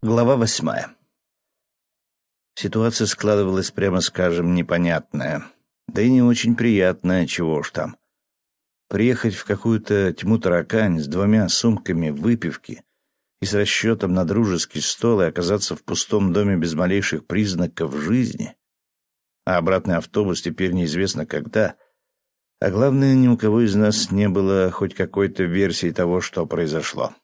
Глава восьмая. Ситуация складывалась, прямо скажем, непонятная. Да и не очень приятная, чего уж там. Приехать в какую-то тьму таракань с двумя сумками выпивки и с расчетом на дружеский стол и оказаться в пустом доме без малейших признаков жизни. А обратный автобус теперь неизвестно когда. А главное, ни у кого из нас не было хоть какой-то версии того, что произошло.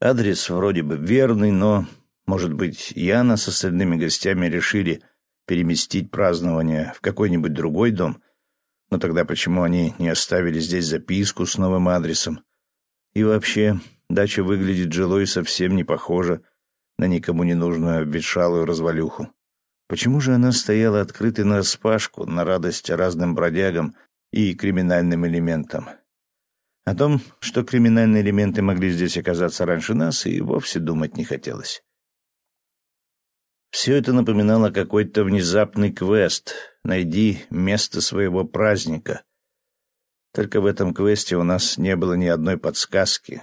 Адрес вроде бы верный, но, может быть, Яна с остальными гостями решили переместить празднование в какой-нибудь другой дом. Но тогда почему они не оставили здесь записку с новым адресом? И вообще, дача выглядит жилой совсем не похожа на никому не нужную обветшалую развалюху. Почему же она стояла открытой нараспашку, на радость разным бродягам и криминальным элементам? О том, что криминальные элементы могли здесь оказаться раньше нас, и вовсе думать не хотелось. Все это напоминало какой-то внезапный квест «Найди место своего праздника». Только в этом квесте у нас не было ни одной подсказки,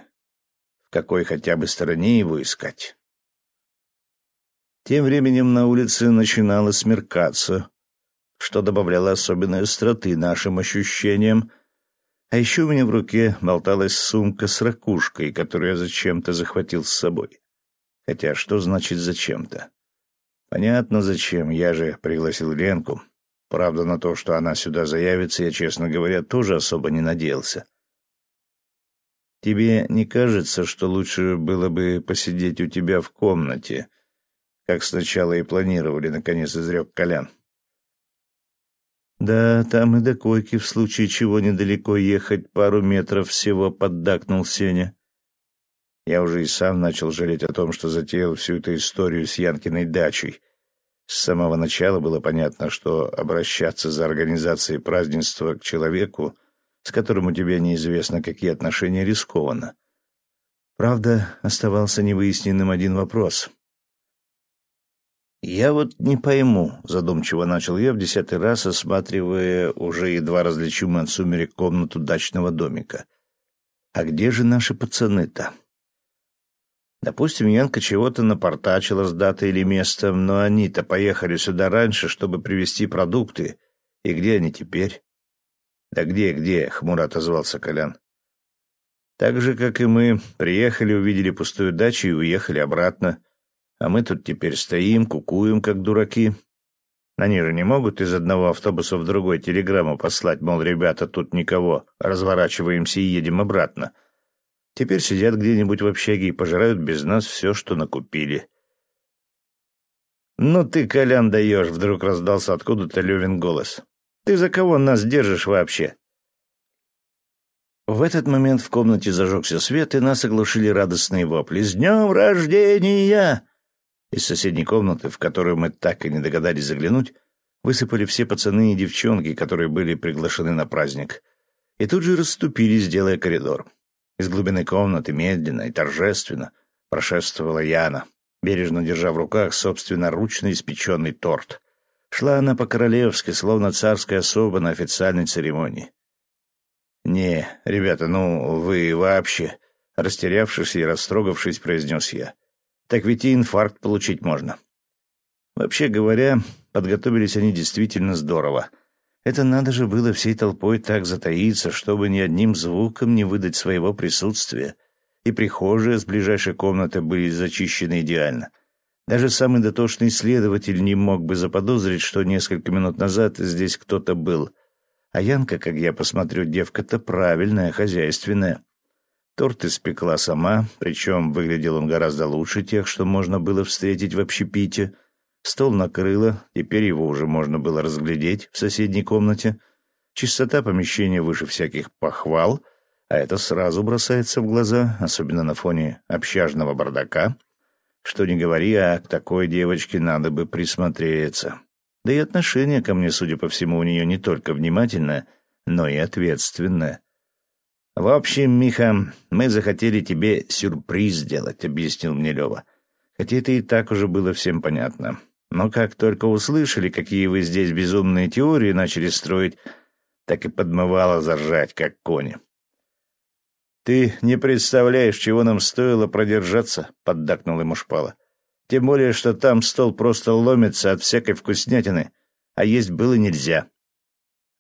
в какой хотя бы стороне его искать. Тем временем на улице начинало смеркаться, что добавляло особенной остроты нашим ощущениям, а еще у меня в руке болталась сумка с ракушкой, которую я зачем-то захватил с собой. Хотя что значит «зачем-то»? Понятно, зачем. Я же пригласил Ленку. Правда, на то, что она сюда заявится, я, честно говоря, тоже особо не надеялся. Тебе не кажется, что лучше было бы посидеть у тебя в комнате, как сначала и планировали, наконец изрек Колян? — «Да, там и до койки в случае чего недалеко ехать, пару метров всего», — поддакнул Сеня. Я уже и сам начал жалеть о том, что затеял всю эту историю с Янкиной дачей. С самого начала было понятно, что обращаться за организацией празднества к человеку, с которым у тебя неизвестно, какие отношения, рискованно. Правда, оставался невыясненным один вопрос. «Я вот не пойму», — задумчиво начал я в десятый раз, осматривая уже едва различимую от сумерек комнату дачного домика. «А где же наши пацаны-то?» Допустим, Янка чего-то напортачила с датой или местом, но они-то поехали сюда раньше, чтобы привезти продукты. И где они теперь? «Да где-где?» — хмуро отозвался Колян. «Так же, как и мы, приехали, увидели пустую дачу и уехали обратно». А мы тут теперь стоим, кукуем, как дураки. Они же не могут из одного автобуса в другой телеграмму послать, мол, ребята, тут никого, разворачиваемся и едем обратно. Теперь сидят где-нибудь в общаге и пожирают без нас все, что накупили. «Ну ты, Колян, даешь!» — вдруг раздался откуда-то Левин голос. «Ты за кого нас держишь вообще?» В этот момент в комнате зажегся свет, и нас оглушили радостные вопли. «С днем рождения!» Из соседней комнаты, в которую мы так и не догадались заглянуть, высыпали все пацаны и девчонки, которые были приглашены на праздник, и тут же расступились, делая коридор. Из глубины комнаты медленно и торжественно прошествовала Яна, бережно держа в руках собственноручно испеченный торт. Шла она по-королевски, словно царская особа на официальной церемонии. «Не, ребята, ну вы вообще...» Растерявшись и растрогавшись, произнес я так ведь и инфаркт получить можно. Вообще говоря, подготовились они действительно здорово. Это надо же было всей толпой так затаиться, чтобы ни одним звуком не выдать своего присутствия. И прихожие с ближайшей комнаты были зачищены идеально. Даже самый дотошный исследователь не мог бы заподозрить, что несколько минут назад здесь кто-то был. А Янка, как я посмотрю, девка-то правильная, хозяйственная. Торт испекла сама, причем выглядел он гораздо лучше тех, что можно было встретить в общепите. Стол накрыла, теперь его уже можно было разглядеть в соседней комнате. Чистота помещения выше всяких похвал, а это сразу бросается в глаза, особенно на фоне общажного бардака. Что не говори, а к такой девочке надо бы присмотреться. Да и отношение ко мне, судя по всему, у нее не только внимательное, но и ответственное. «В общем, Миха, мы захотели тебе сюрприз сделать», — объяснил мне Лева. Хотя это и так уже было всем понятно. Но как только услышали, какие вы здесь безумные теории начали строить, так и подмывало заржать, как кони. «Ты не представляешь, чего нам стоило продержаться», — поддакнул ему шпала. «Тем более, что там стол просто ломится от всякой вкуснятины, а есть было нельзя».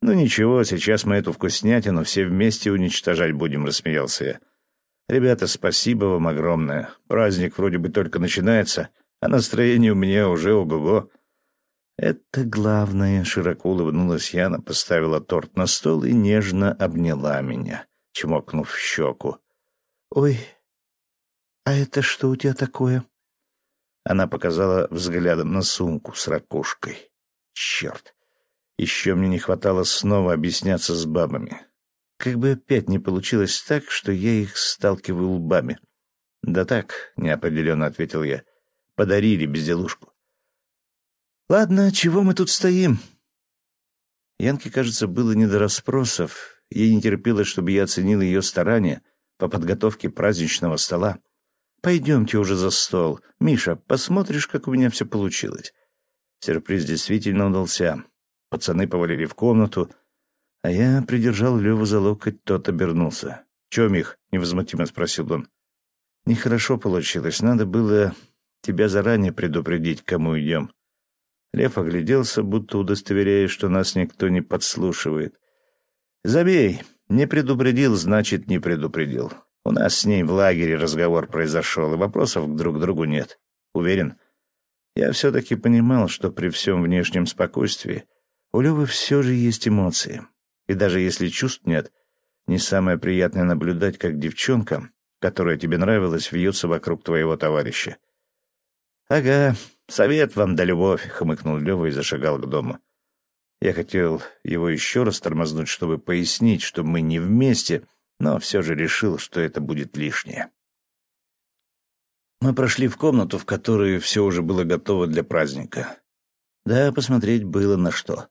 «Ну ничего, сейчас мы эту вкуснятину все вместе уничтожать будем», — рассмеялся я. «Ребята, спасибо вам огромное. Праздник вроде бы только начинается, а настроение у меня уже ого-го». «Это главное», — широко улыбнулась Яна, поставила торт на стол и нежно обняла меня чмокнув в щеку. «Ой, а это что у тебя такое?» Она показала взглядом на сумку с ракушкой. «Черт! Еще мне не хватало снова объясняться с бабами. Как бы опять не получилось так, что я их сталкиваю лбами». «Да так», — неопределенно ответил я. «Подарили безделушку». «Ладно, чего мы тут стоим?» Янке, кажется, было не до расспросов, Ей не терпелось, чтобы я оценил ее старания по подготовке праздничного стола. «Пойдемте уже за стол. Миша, посмотришь, как у меня все получилось». Сюрприз действительно удался. Пацаны повалили в комнату, а я придержал Леву за локоть, тот обернулся. «Че, Мих?» — невозмутимо спросил он. «Нехорошо получилось. Надо было тебя заранее предупредить, кому идем». Лев огляделся, будто удостоверяясь, что нас никто не подслушивает. Забей. Не предупредил, значит, не предупредил. У нас с ней в лагере разговор произошел, и вопросов друг к другу нет. Уверен? Я все-таки понимал, что при всем внешнем спокойствии у Левы все же есть эмоции. И даже если чувств нет, не самое приятное наблюдать, как девчонка, которая тебе нравилась, вьется вокруг твоего товарища. «Ага, совет вам да любовь», — хмыкнул Лева и зашагал к дому. Я хотел его еще раз тормознуть, чтобы пояснить, что мы не вместе, но все же решил, что это будет лишнее. Мы прошли в комнату, в которой все уже было готово для праздника. Да, посмотреть было на что.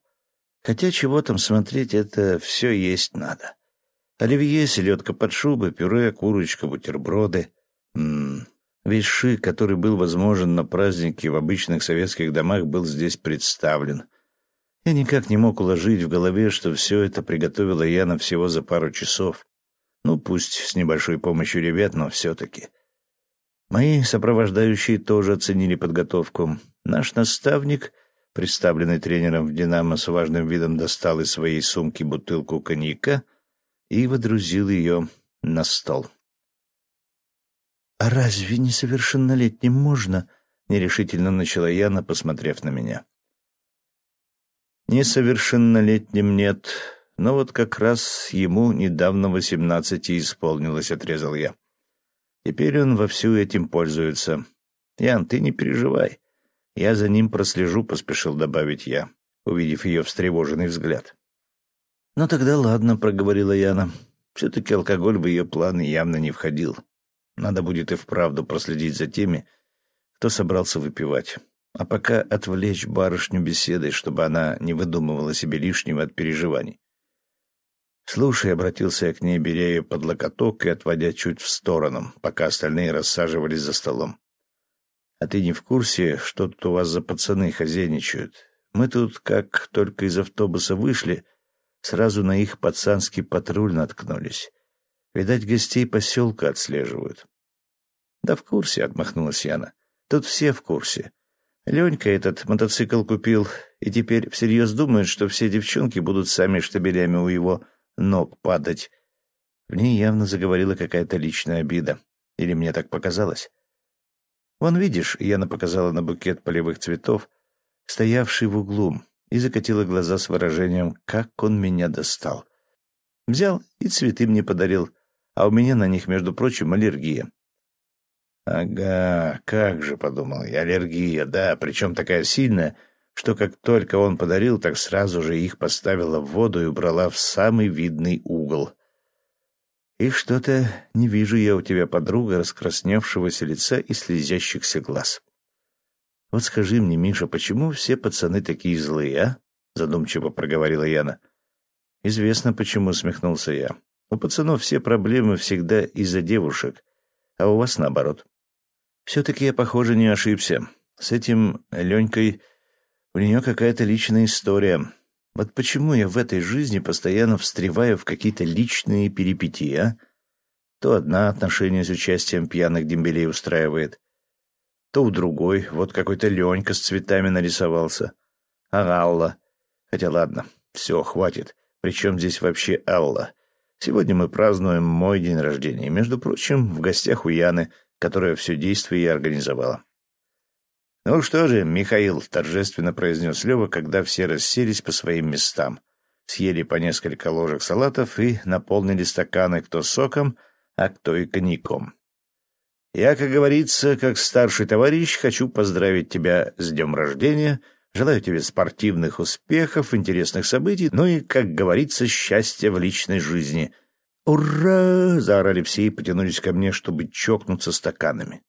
Хотя чего там смотреть, это все есть надо. Оливье, селедка под шубой, пюре, курочка, бутерброды. М -м. Весь шик, который был возможен на празднике в обычных советских домах, был здесь представлен — я никак не мог уложить в голове, что все это приготовила Яна всего за пару часов. Ну, пусть с небольшой помощью ребят, но все-таки. Мои сопровождающие тоже оценили подготовку. Наш наставник, представленный тренером в «Динамо», с важным видом достал из своей сумки бутылку коньяка и водрузил ее на стол. «А разве несовершеннолетним можно?» — нерешительно начала Яна, посмотрев на меня. Несовершеннолетним нет, но вот как раз ему недавно восемнадцати исполнилось, отрезал я. Теперь он вовсю этим пользуется. Ян, ты не переживай. Я за ним прослежу, поспешил добавить я, увидев ее встревоженный взгляд. Ну тогда ладно, проговорила Яна. Все-таки алкоголь в ее планы явно не входил. Надо будет и вправду проследить за теми, кто собрался выпивать а пока отвлечь барышню беседой, чтобы она не выдумывала себе лишнего от переживаний. «Слушай», — обратился я к ней, беря ее под локоток и отводя чуть в сторону, пока остальные рассаживались за столом. «А ты не в курсе, что тут у вас за пацаны хозяйничают? Мы тут, как только из автобуса вышли, сразу на их пацанский патруль наткнулись. Видать, гостей поселка отслеживают». «Да в курсе», — отмахнулась Яна. «Тут все в курсе. Ленька этот мотоцикл купил и теперь всерьез думает, что все девчонки будут сами штабелями у его ног падать. В ней явно заговорила какая-то личная обида. Или мне так показалось? Вон, видишь, Яна показала на букет полевых цветов, стоявший в углу, и закатила глаза с выражением «как он меня достал». Взял и цветы мне подарил, а у меня на них, между прочим, аллергия. «Ага, как же», — подумал я, — «аллергия, да, причем такая сильная, что как только он подарил, так сразу же их поставила в воду и убрала в самый видный угол». «И что-то не вижу я у тебя, подруга, раскрасневшегося лица и слезящихся глаз». «Вот скажи мне, Миша, почему все пацаны такие злые, а?» — задумчиво проговорила Яна. «Известно, почему», — смехнулся я. «У пацанов все проблемы всегда из-за девушек, а у вас наоборот». Все-таки я, похоже, не ошибся. С этим Ленькой у нее какая-то личная история. Вот почему я в этой жизни постоянно встреваю в какие-то личные перипетии, а? То одна отношения с участием пьяных дембелей устраивает, то у другой вот какой-то Ленька с цветами нарисовался. А Алла? Хотя ладно, все, хватит. Причем здесь вообще Алла? Сегодня мы празднуем мой день рождения. Между прочим, в гостях у Яны, которая все действие и организовала. «Ну что же, Михаил», — торжественно произнес Лева, когда все расселись по своим местам. Съели по несколько ложек салатов и наполнили стаканы кто соком, а кто и коньяком. «Я, как говорится, как старший товарищ, хочу поздравить тебя с днем рождения», Желаю тебе спортивных успехов, интересных событий, ну и, как говорится, счастья в личной жизни. «Ура!» — заорали все и потянулись ко мне, чтобы чокнуться стаканами.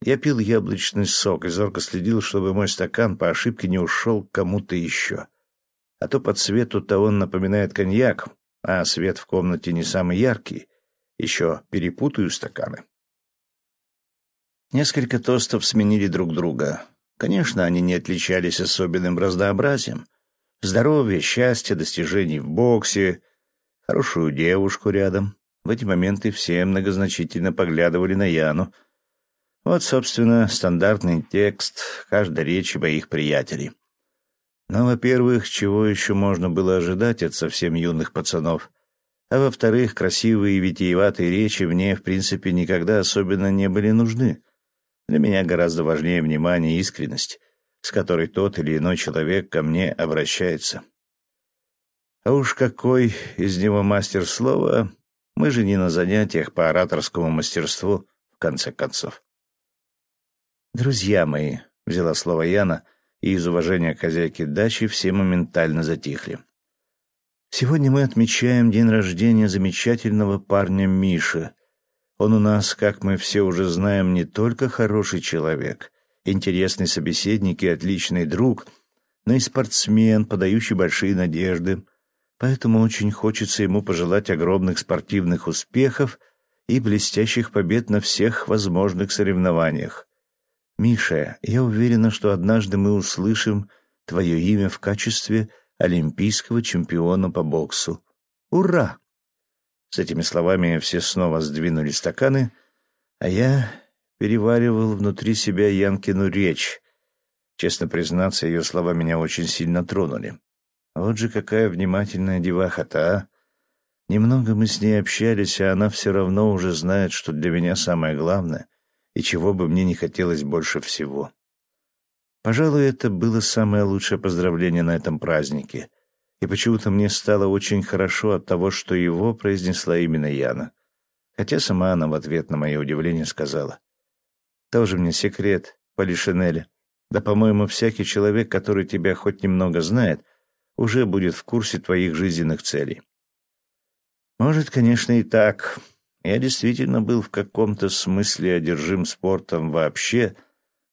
Я пил яблочный сок и зорко следил, чтобы мой стакан по ошибке не ушел кому-то еще. А то по цвету-то он напоминает коньяк, а свет в комнате не самый яркий. Еще перепутаю стаканы. Несколько тостов сменили друг друга. Конечно, они не отличались особенным разнообразием. Здоровье, счастье, достижений в боксе, хорошую девушку рядом. В эти моменты все многозначительно поглядывали на Яну — вот, собственно, стандартный текст каждой речи моих приятелей. Но, во-первых, чего еще можно было ожидать от совсем юных пацанов? А во-вторых, красивые и витиеватые речи мне, в принципе, никогда особенно не были нужны. Для меня гораздо важнее внимание и искренность, с которой тот или иной человек ко мне обращается. А уж какой из него мастер слова, мы же не на занятиях по ораторскому мастерству, в конце концов. «Друзья мои», — взяла слово Яна, и из уважения к хозяйке дачи все моментально затихли. «Сегодня мы отмечаем день рождения замечательного парня Миши. Он у нас, как мы все уже знаем, не только хороший человек, интересный собеседник и отличный друг, но и спортсмен, подающий большие надежды. Поэтому очень хочется ему пожелать огромных спортивных успехов и блестящих побед на всех возможных соревнованиях. Миша, я уверена, что однажды мы услышим твое имя в качестве олимпийского чемпиона по боксу. Ура!» С этими словами все снова сдвинули стаканы, а я переваривал внутри себя Янкину речь. Честно признаться, ее слова меня очень сильно тронули. Вот же какая внимательная деваха-то, а! Немного мы с ней общались, а она все равно уже знает, что для меня самое главное — и чего бы мне не хотелось больше всего. Пожалуй, это было самое лучшее поздравление на этом празднике, и почему-то мне стало очень хорошо от того, что его произнесла именно Яна. Хотя сама она в ответ на мое удивление сказала. «Тоже мне секрет, Полишинеля. Да, по-моему, всякий человек, который тебя хоть немного знает, уже будет в курсе твоих жизненных целей». «Может, конечно, и так», я действительно был в каком-то смысле одержим спортом вообще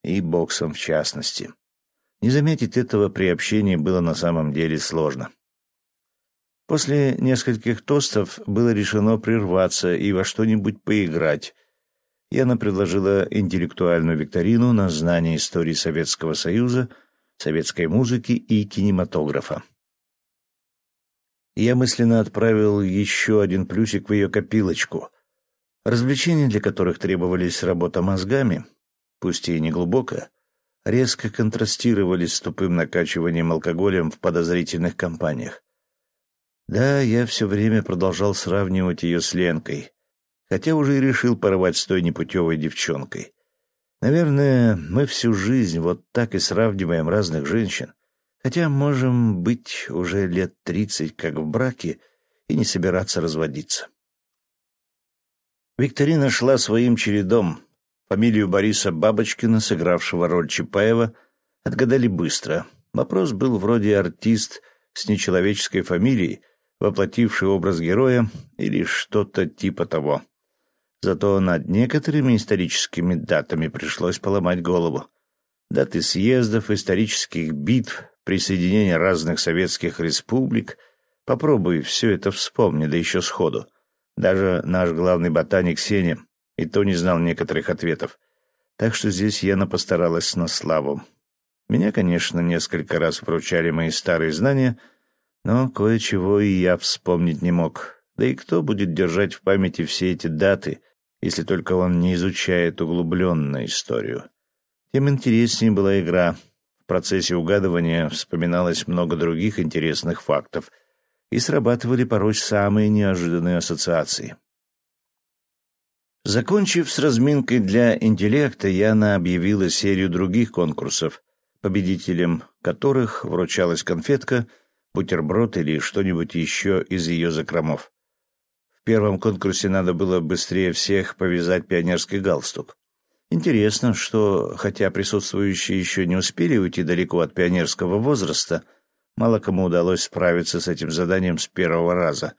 и боксом в частности. Не заметить этого при общении было на самом деле сложно. После нескольких тостов было решено прерваться и во что-нибудь поиграть. Яна предложила интеллектуальную викторину на знание истории Советского Союза, советской музыки и кинематографа. Я мысленно отправил еще один плюсик в ее копилочку, Развлечения, для которых требовались работа мозгами, пусть и неглубоко, резко контрастировали с тупым накачиванием алкоголем в подозрительных компаниях. Да, я все время продолжал сравнивать ее с Ленкой, хотя уже и решил порвать с той непутевой девчонкой. Наверное, мы всю жизнь вот так и сравниваем разных женщин, хотя можем быть уже лет тридцать как в браке и не собираться разводиться. Викторина шла своим чередом. Фамилию Бориса Бабочкина, сыгравшего роль Чапаева, отгадали быстро. Вопрос был вроде артист с нечеловеческой фамилией, воплотивший образ героя или что-то типа того. Зато над некоторыми историческими датами пришлось поломать голову. Даты съездов, исторических битв, присоединения разных советских республик. Попробуй все это вспомни, да еще сходу. Даже наш главный ботаник Сеня и то не знал некоторых ответов. Так что здесь Яна постаралась на славу. Меня, конечно, несколько раз вручали мои старые знания, но кое-чего и я вспомнить не мог. Да и кто будет держать в памяти все эти даты, если только он не изучает углубленно историю? Тем интереснее была игра. В процессе угадывания вспоминалось много других интересных фактов, и срабатывали порой самые неожиданные ассоциации. Закончив с разминкой для интеллекта, Яна объявила серию других конкурсов, победителем которых вручалась конфетка, бутерброд или что-нибудь еще из ее закромов. В первом конкурсе надо было быстрее всех повязать пионерский галстук. Интересно, что, хотя присутствующие еще не успели уйти далеко от пионерского возраста, мало кому удалось справиться с этим заданием с первого раза.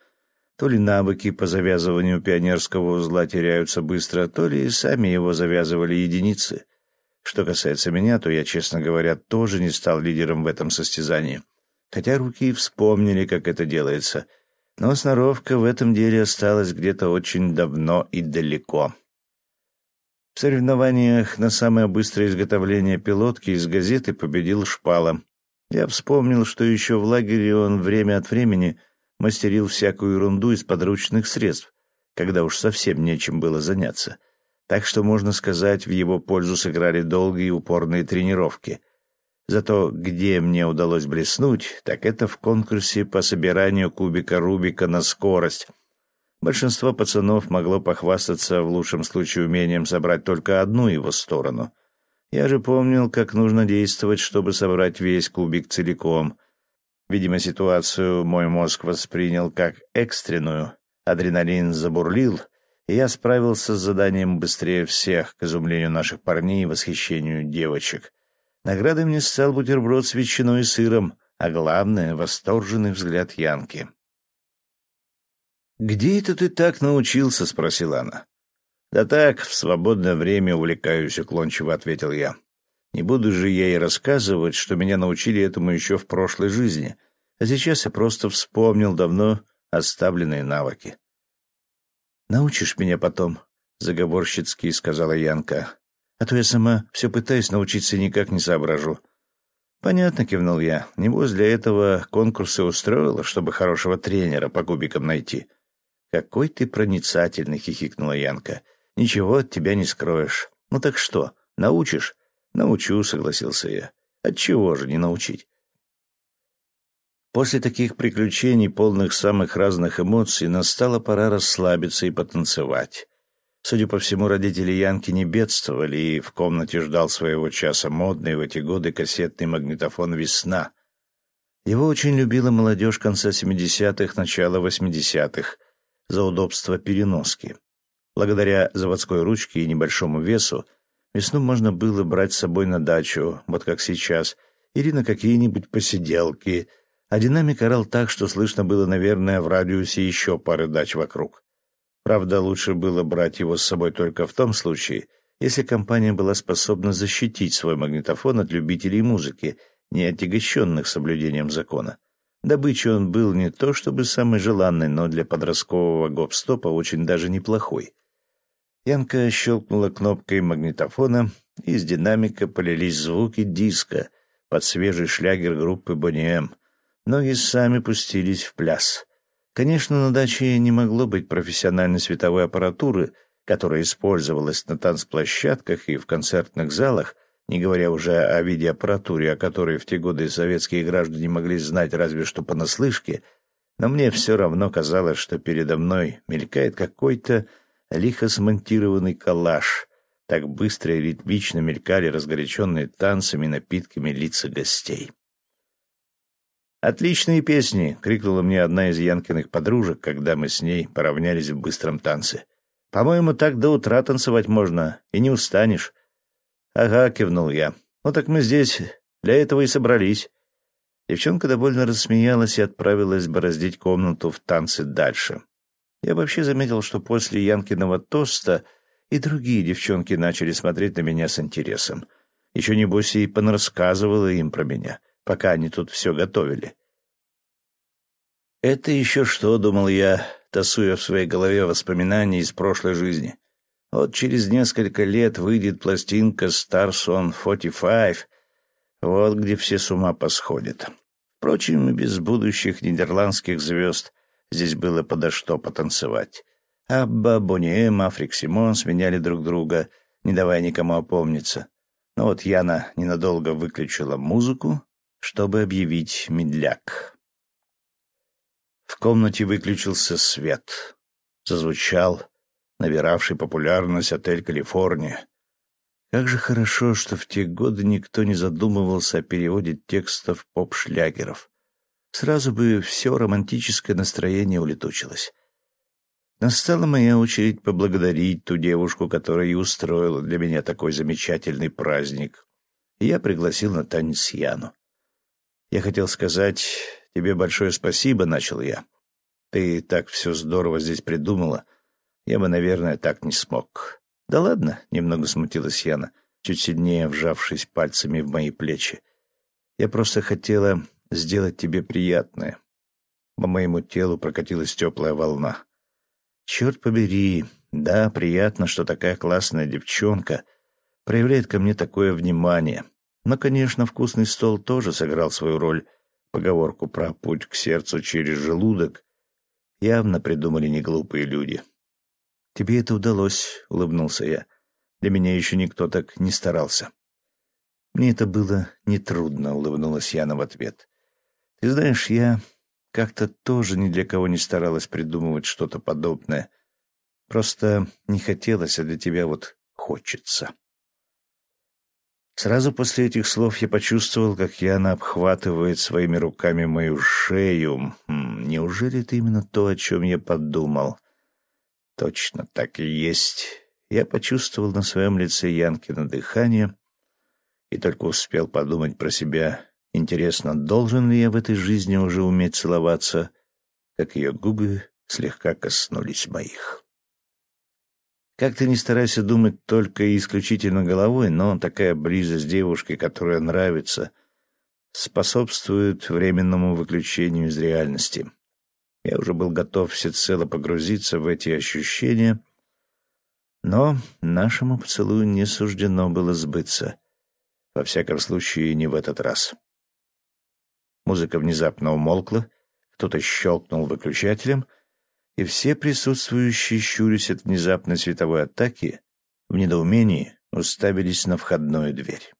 То ли навыки по завязыванию пионерского узла теряются быстро, то ли сами его завязывали единицы. Что касается меня, то я, честно говоря, тоже не стал лидером в этом состязании. Хотя руки вспомнили, как это делается. Но сноровка в этом деле осталась где-то очень давно и далеко. В соревнованиях на самое быстрое изготовление пилотки из газеты победил Шпала. Я вспомнил, что еще в лагере он время от времени мастерил всякую ерунду из подручных средств, когда уж совсем нечем было заняться. Так что, можно сказать, в его пользу сыграли долгие и упорные тренировки. Зато где мне удалось блеснуть, так это в конкурсе по собиранию кубика Рубика на скорость — Большинство пацанов могло похвастаться в лучшем случае умением собрать только одну его сторону. Я же помнил, как нужно действовать, чтобы собрать весь кубик целиком. Видимо, ситуацию мой мозг воспринял как экстренную. Адреналин забурлил, и я справился с заданием быстрее всех, к изумлению наших парней и восхищению девочек. Наградой мне стал бутерброд с ветчиной и сыром, а главное — восторженный взгляд Янки. «Где это ты так научился?» — спросила она. «Да так, в свободное время увлекаюсь», — уклончиво ответил я. «Не буду же я ей рассказывать, что меня научили этому еще в прошлой жизни, а сейчас я просто вспомнил давно оставленные навыки». «Научишь меня потом», — заговорщицки сказала Янка. «А то я сама все пытаюсь научиться никак не соображу». «Понятно», — кивнул я. «Небось, для этого конкурсы устроила, чтобы хорошего тренера по кубикам найти». «Какой ты проницательный!» — хихикнула Янка. «Ничего от тебя не скроешь. Ну так что, научишь?» «Научу», — согласился я. «Отчего же не научить?» После таких приключений, полных самых разных эмоций, настала пора расслабиться и потанцевать. Судя по всему, родители Янки не бедствовали, и в комнате ждал своего часа модный в эти годы кассетный магнитофон «Весна». Его очень любила молодежь конца 70-х, начала 80-х, за удобство переноски. Благодаря заводской ручке и небольшому весу весну можно было брать с собой на дачу, вот как сейчас, или на какие-нибудь посиделки, а динамик орал так, что слышно было, наверное, в радиусе еще пары дач вокруг. Правда, лучше было брать его с собой только в том случае, если компания была способна защитить свой магнитофон от любителей музыки, не отягощенных соблюдением закона. Добычей он был не то чтобы самый желанный, но для подросткового гоп-стопа очень даже неплохой. Янка щелкнула кнопкой магнитофона, и из динамика полились звуки диска под свежий шлягер группы «Бонни Ноги сами пустились в пляс. Конечно, на даче не могло быть профессиональной световой аппаратуры, которая использовалась на танцплощадках и в концертных залах, не говоря уже о видеоаппаратуре, о которой в те годы советские граждане могли знать разве что понаслышке, но мне все равно казалось, что передо мной мелькает какой-то лихо смонтированный коллаж. Так быстро и ритмично мелькали разгоряченные танцами и напитками лица гостей. «Отличные песни!» — крикнула мне одна из Янкиных подружек, когда мы с ней поравнялись в быстром танце. «По-моему, так до утра танцевать можно, и не устанешь». «Ага», — кивнул я. «Ну так мы здесь для этого и собрались». Девчонка довольно рассмеялась и отправилась бороздить комнату в танцы дальше. Я вообще заметил, что после Янкиного тоста и другие девчонки начали смотреть на меня с интересом. Еще небось и понарассказывала им про меня, пока они тут все готовили. «Это еще что?» — думал я, тасуя в своей голове воспоминания из прошлой жизни. Вот через несколько лет выйдет пластинка Stars on 45, вот где все с ума посходят. Впрочем, и без будущих нидерландских звезд здесь было подо что потанцевать. Абба, Бониэм, Африк Симон сменяли друг друга, не давая никому опомниться. Но вот Яна ненадолго выключила музыку, чтобы объявить медляк. В комнате выключился свет. Зазвучал набиравший популярность отель «Калифорния». Как же хорошо, что в те годы никто не задумывался о переводе текстов поп-шлягеров. Сразу бы все романтическое настроение улетучилось. Настала моя очередь поблагодарить ту девушку, которая и устроила для меня такой замечательный праздник. И я пригласил на танец Яну. Я хотел сказать тебе большое спасибо, — начал я. Ты так все здорово здесь придумала. Я бы, наверное, так не смог. Да ладно, — немного смутилась Яна, чуть сильнее вжавшись пальцами в мои плечи. Я просто хотела сделать тебе приятное. По моему телу прокатилась теплая волна. Черт побери, да, приятно, что такая классная девчонка проявляет ко мне такое внимание. Но, конечно, вкусный стол тоже сыграл свою роль. Поговорку про путь к сердцу через желудок явно придумали неглупые люди. «Тебе это удалось», — улыбнулся я. «Для меня еще никто так не старался». «Мне это было нетрудно», — улыбнулась Яна в ответ. «Ты знаешь, я как-то тоже ни для кого не старалась придумывать что-то подобное. Просто не хотелось, а для тебя вот хочется». Сразу после этих слов я почувствовал, как Яна обхватывает своими руками мою шею. Хм, неужели это именно то, о чем я подумал? Точно так и есть. Я почувствовал на своем лице Янкино дыхание и только успел подумать про себя. Интересно, должен ли я в этой жизни уже уметь целоваться, как ее губы слегка коснулись моих. Как ты не старайся думать только и исключительно головой, но такая близость девушки, которая нравится, способствует временному выключению из реальности. Я уже был готов всецело погрузиться в эти ощущения, но нашему поцелую не суждено было сбыться. Во всяком случае, не в этот раз. Музыка внезапно умолкла, кто-то щелкнул выключателем, и все присутствующие, щурясь от внезапной световой атаки, в недоумении уставились на входную дверь.